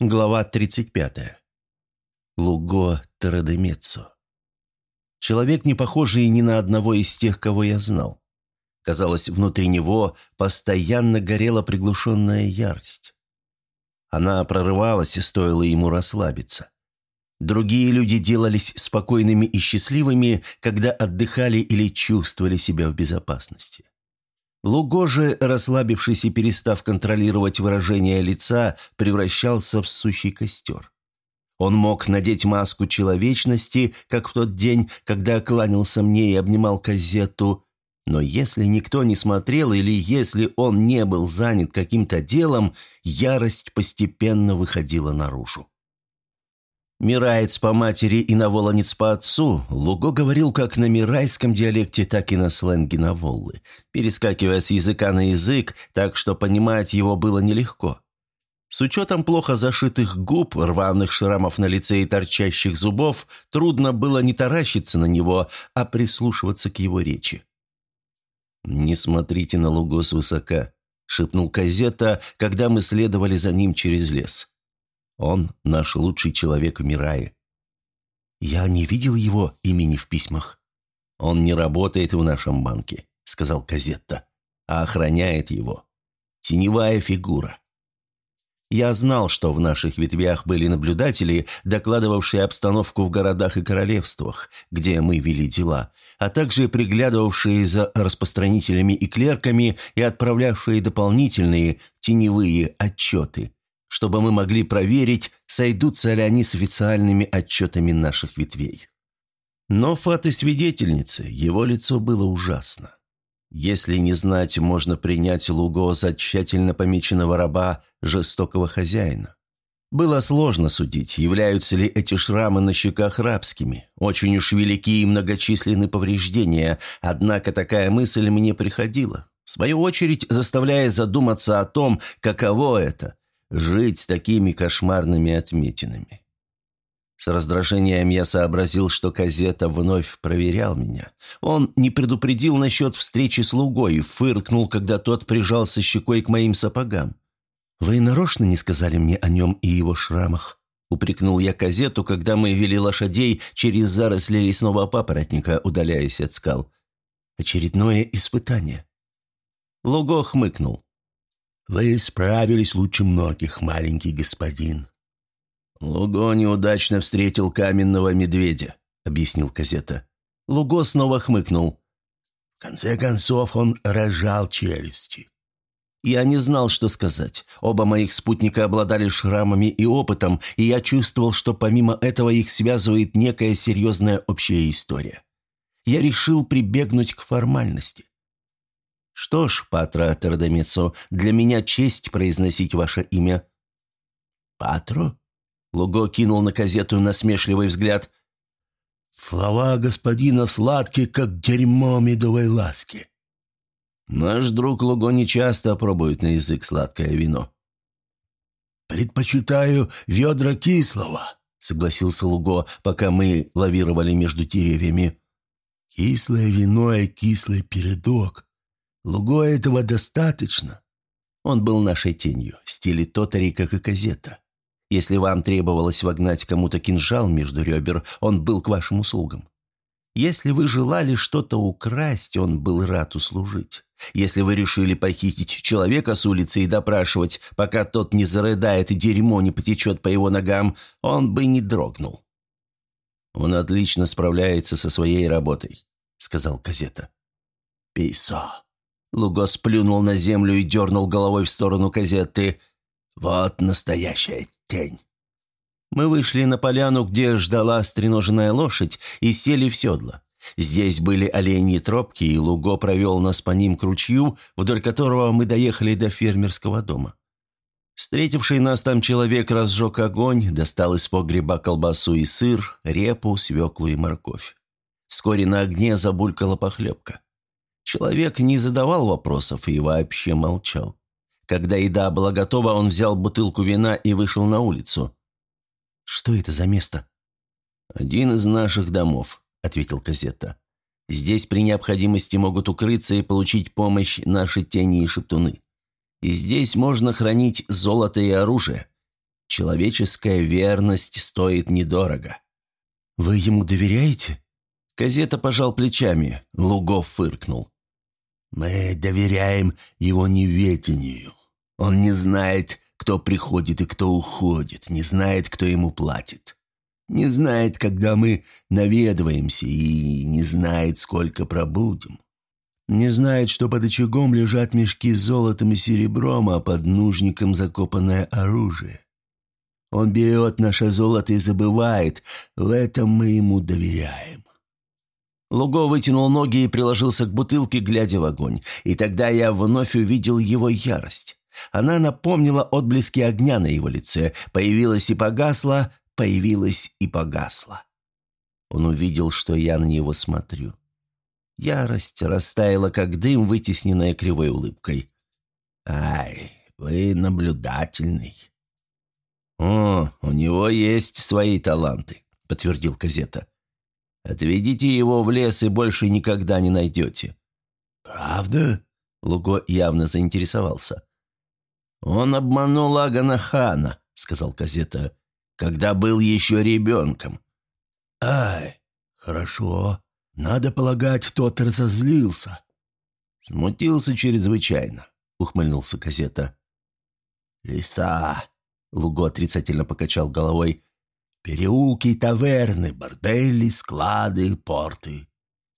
Глава 35. Луго Тарадемеццо. Человек, не похожий ни на одного из тех, кого я знал. Казалось, внутри него постоянно горела приглушенная ярость. Она прорывалась, и стоило ему расслабиться. Другие люди делались спокойными и счастливыми, когда отдыхали или чувствовали себя в безопасности. Луго же, расслабившись и перестав контролировать выражение лица, превращался в сущий костер. Он мог надеть маску человечности, как в тот день, когда кланялся мне и обнимал казету, но если никто не смотрел или если он не был занят каким-то делом, ярость постепенно выходила наружу. Мираец по матери и наволонец по отцу, Луго говорил как на мирайском диалекте, так и на сленге Наволлы, перескакивая с языка на язык, так что понимать его было нелегко. С учетом плохо зашитых губ, рваных шрамов на лице и торчащих зубов, трудно было не таращиться на него, а прислушиваться к его речи. «Не смотрите на Луго свысока», — шепнул Казета, когда мы следовали за ним через лес. Он наш лучший человек в Мирае. Я не видел его имени в письмах. Он не работает в нашем банке, сказал Казетта, а охраняет его. Теневая фигура. Я знал, что в наших ветвях были наблюдатели, докладывавшие обстановку в городах и королевствах, где мы вели дела, а также приглядывавшие за распространителями и клерками и отправлявшие дополнительные теневые отчеты чтобы мы могли проверить, сойдутся ли они с официальными отчетами наших ветвей. Но фаты свидетельницы, его лицо было ужасно. Если не знать, можно принять Луго за тщательно помеченного раба жестокого хозяина. Было сложно судить, являются ли эти шрамы на щеках рабскими. Очень уж велики и многочисленны повреждения, однако такая мысль мне приходила, в свою очередь заставляя задуматься о том, каково это – жить с такими кошмарными отметинами. С раздражением я сообразил, что Казета вновь проверял меня. Он не предупредил насчет встречи с Лугой и фыркнул, когда тот прижался щекой к моим сапогам. «Вы нарочно не сказали мне о нем и его шрамах?» Упрекнул я Казету, когда мы вели лошадей через заросли лесного папоротника, удаляясь от скал. «Очередное испытание». Луго хмыкнул. «Вы справились лучше многих, маленький господин». «Луго неудачно встретил каменного медведя», — объяснил Казета. Луго снова хмыкнул. В конце концов он рожал челюсти. Я не знал, что сказать. Оба моих спутника обладали шрамами и опытом, и я чувствовал, что помимо этого их связывает некая серьезная общая история. Я решил прибегнуть к формальности. «Что ж, Патра Тердемицо, для меня честь произносить ваше имя». «Патро?» Луго кинул на газету насмешливый взгляд. «Слова господина сладкие, как дерьмо медовой ласки». «Наш друг Луго нечасто пробует на язык сладкое вино». «Предпочитаю ведра кислого», — согласился Луго, пока мы лавировали между деревьями. «Кислое вино и кислый передок Луго этого достаточно. Он был нашей тенью, в стиле Тотари, как и Казета. Если вам требовалось вогнать кому-то кинжал между ребер, он был к вашим услугам. Если вы желали что-то украсть, он был рад услужить. Если вы решили похитить человека с улицы и допрашивать, пока тот не зарыдает и дерьмо не потечет по его ногам, он бы не дрогнул. «Он отлично справляется со своей работой», — сказал Казета. «Писо», Луго сплюнул на землю и дернул головой в сторону казеты. «Вот настоящая тень!» Мы вышли на поляну, где ждала стреноженная лошадь, и сели в седло. Здесь были оленьи тропки, и Луго провел нас по ним к ручью, вдоль которого мы доехали до фермерского дома. Встретивший нас там человек разжег огонь, достал из погреба колбасу и сыр, репу, свеклу и морковь. Вскоре на огне забулькала похлебка. Человек не задавал вопросов и вообще молчал. Когда еда была готова, он взял бутылку вина и вышел на улицу. «Что это за место?» «Один из наших домов», — ответил Казетта. «Здесь при необходимости могут укрыться и получить помощь наши тени и шептуны. И здесь можно хранить золото и оружие. Человеческая верность стоит недорого». «Вы ему доверяете?» Казета пожал плечами, Лугов фыркнул. «Мы доверяем его неведению. Он не знает, кто приходит и кто уходит, не знает, кто ему платит. Не знает, когда мы наведываемся, и не знает, сколько пробудем. Не знает, что под очагом лежат мешки с золотом и серебром, а под нужником закопанное оружие. Он берет наше золото и забывает, в этом мы ему доверяем. Луго вытянул ноги и приложился к бутылке, глядя в огонь. И тогда я вновь увидел его ярость. Она напомнила отблески огня на его лице. Появилась и погасла, появилась и погасла. Он увидел, что я на него смотрю. Ярость растаяла, как дым, вытесненная кривой улыбкой. «Ай, вы наблюдательный». «О, у него есть свои таланты», — подтвердил Казета. Отведите его в лес и больше никогда не найдете». «Правда?» — Луго явно заинтересовался. «Он обманул Агана Хана», — сказал Казета, — «когда был еще ребенком». «Ай, хорошо. Надо полагать, тот разозлился». «Смутился чрезвычайно», — ухмыльнулся Казета. «Лиса», — Луго отрицательно покачал головой, Переулки таверны, бордели, склады, порты.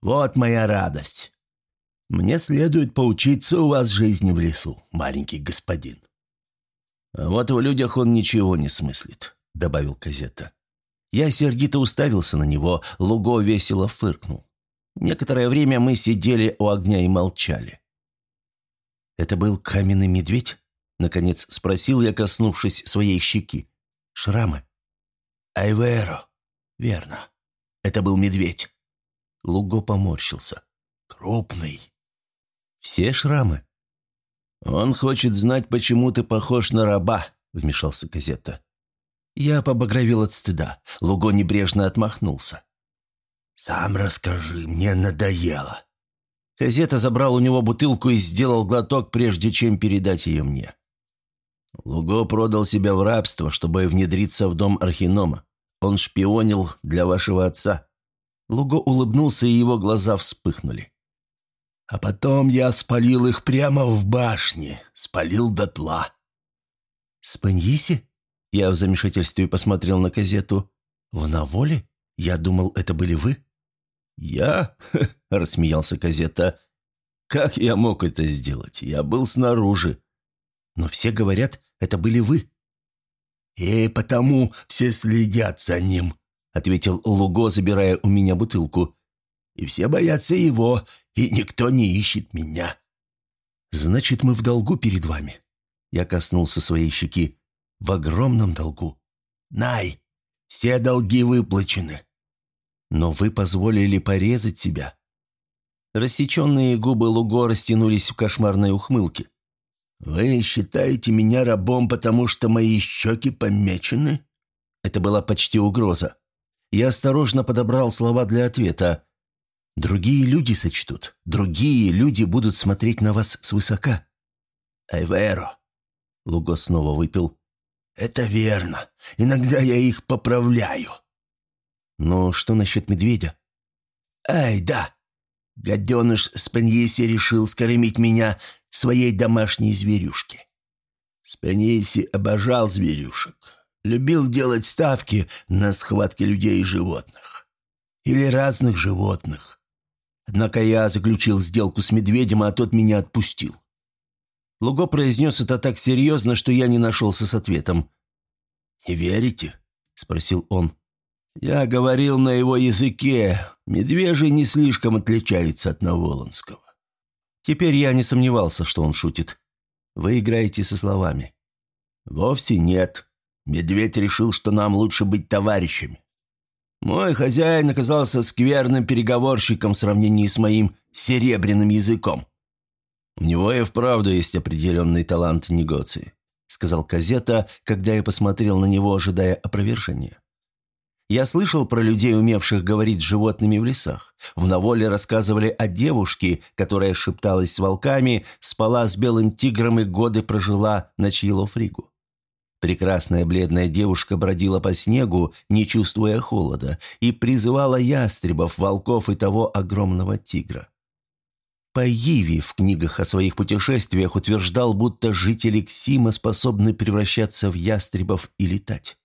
Вот моя радость. Мне следует поучиться у вас жизни в лесу, маленький господин». «А вот в людях он ничего не смыслит», — добавил Казета. Я сердито уставился на него, Луго весело фыркнул. Некоторое время мы сидели у огня и молчали. «Это был каменный медведь?» — наконец спросил я, коснувшись своей щеки. «Шрамы?» Айверо. Верно. Это был медведь. Луго поморщился. Крупный. Все шрамы. Он хочет знать, почему ты похож на раба, вмешался Казетта. Я побагровил от стыда. Луго небрежно отмахнулся. «Сам расскажи, мне надоело». Казета забрал у него бутылку и сделал глоток, прежде чем передать ее мне. Луго продал себя в рабство, чтобы внедриться в дом Архинома. Он шпионил для вашего отца». Луго улыбнулся, и его глаза вспыхнули. «А потом я спалил их прямо в башне, спалил дотла». «Спаньиси?» Я в замешательстве посмотрел на газету. «В Наволе? Я думал, это были вы?» «Я?» – рассмеялся газета. «Как я мог это сделать? Я был снаружи». «Но все говорят, это были вы». «И потому все следят за ним», — ответил Луго, забирая у меня бутылку. «И все боятся его, и никто не ищет меня». «Значит, мы в долгу перед вами». Я коснулся своей щеки. «В огромном долгу». «Най, все долги выплачены». «Но вы позволили порезать себя». Рассеченные губы Луго растянулись в кошмарной ухмылке. «Вы считаете меня рабом, потому что мои щеки помечены?» Это была почти угроза. Я осторожно подобрал слова для ответа. «Другие люди сочтут. Другие люди будут смотреть на вас свысока». «Айверо», — Луго снова выпил. «Это верно. Иногда я их поправляю». «Но что насчет медведя?» «Ай, да. Гаденыш Спаньеси решил скормить меня своей домашней зверюшке. Спаньеси обожал зверюшек, любил делать ставки на схватки людей и животных. Или разных животных. Однако я заключил сделку с медведем, а тот меня отпустил. Луго произнес это так серьезно, что я не нашелся с ответом. «Не верите?» – спросил он. Я говорил на его языке. Медвежий не слишком отличается от Наволонского. Теперь я не сомневался, что он шутит. Вы играете со словами. Вовсе нет. Медведь решил, что нам лучше быть товарищами. Мой хозяин оказался скверным переговорщиком в сравнении с моим серебряным языком. У него и вправду есть определенный талант негоции, сказал Казета, когда я посмотрел на него, ожидая опровержения. Я слышал про людей, умевших говорить с животными в лесах. В Наволе рассказывали о девушке, которая шепталась с волками, спала с белым тигром и годы прожила на Чьелофригу. Прекрасная бледная девушка бродила по снегу, не чувствуя холода, и призывала ястребов, волков и того огромного тигра. Паиви в книгах о своих путешествиях утверждал, будто жители Ксима способны превращаться в ястребов и летать.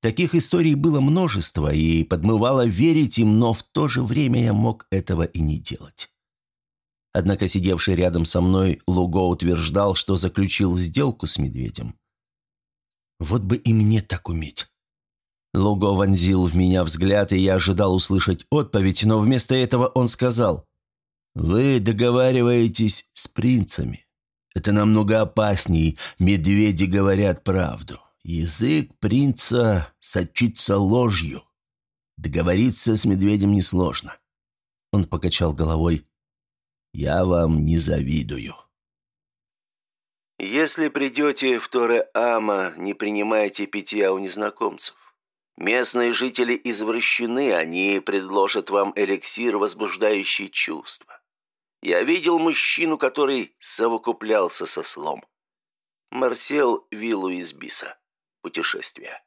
Таких историй было множество, и подмывало верить им, но в то же время я мог этого и не делать. Однако сидевший рядом со мной Луго утверждал, что заключил сделку с медведем. Вот бы и мне так уметь. Луго вонзил в меня взгляд, и я ожидал услышать отповедь, но вместо этого он сказал, вы договариваетесь с принцами. Это намного опасней. Медведи говорят правду. Язык принца сочится ложью. Договориться с медведем несложно. Он покачал головой. Я вам не завидую. Если придете в Торе-Ама, не принимайте питья у незнакомцев. Местные жители извращены, они предложат вам эликсир, возбуждающий чувства. Я видел мужчину, который совокуплялся со слом. Марсел Виллу из Биса. Путешествие.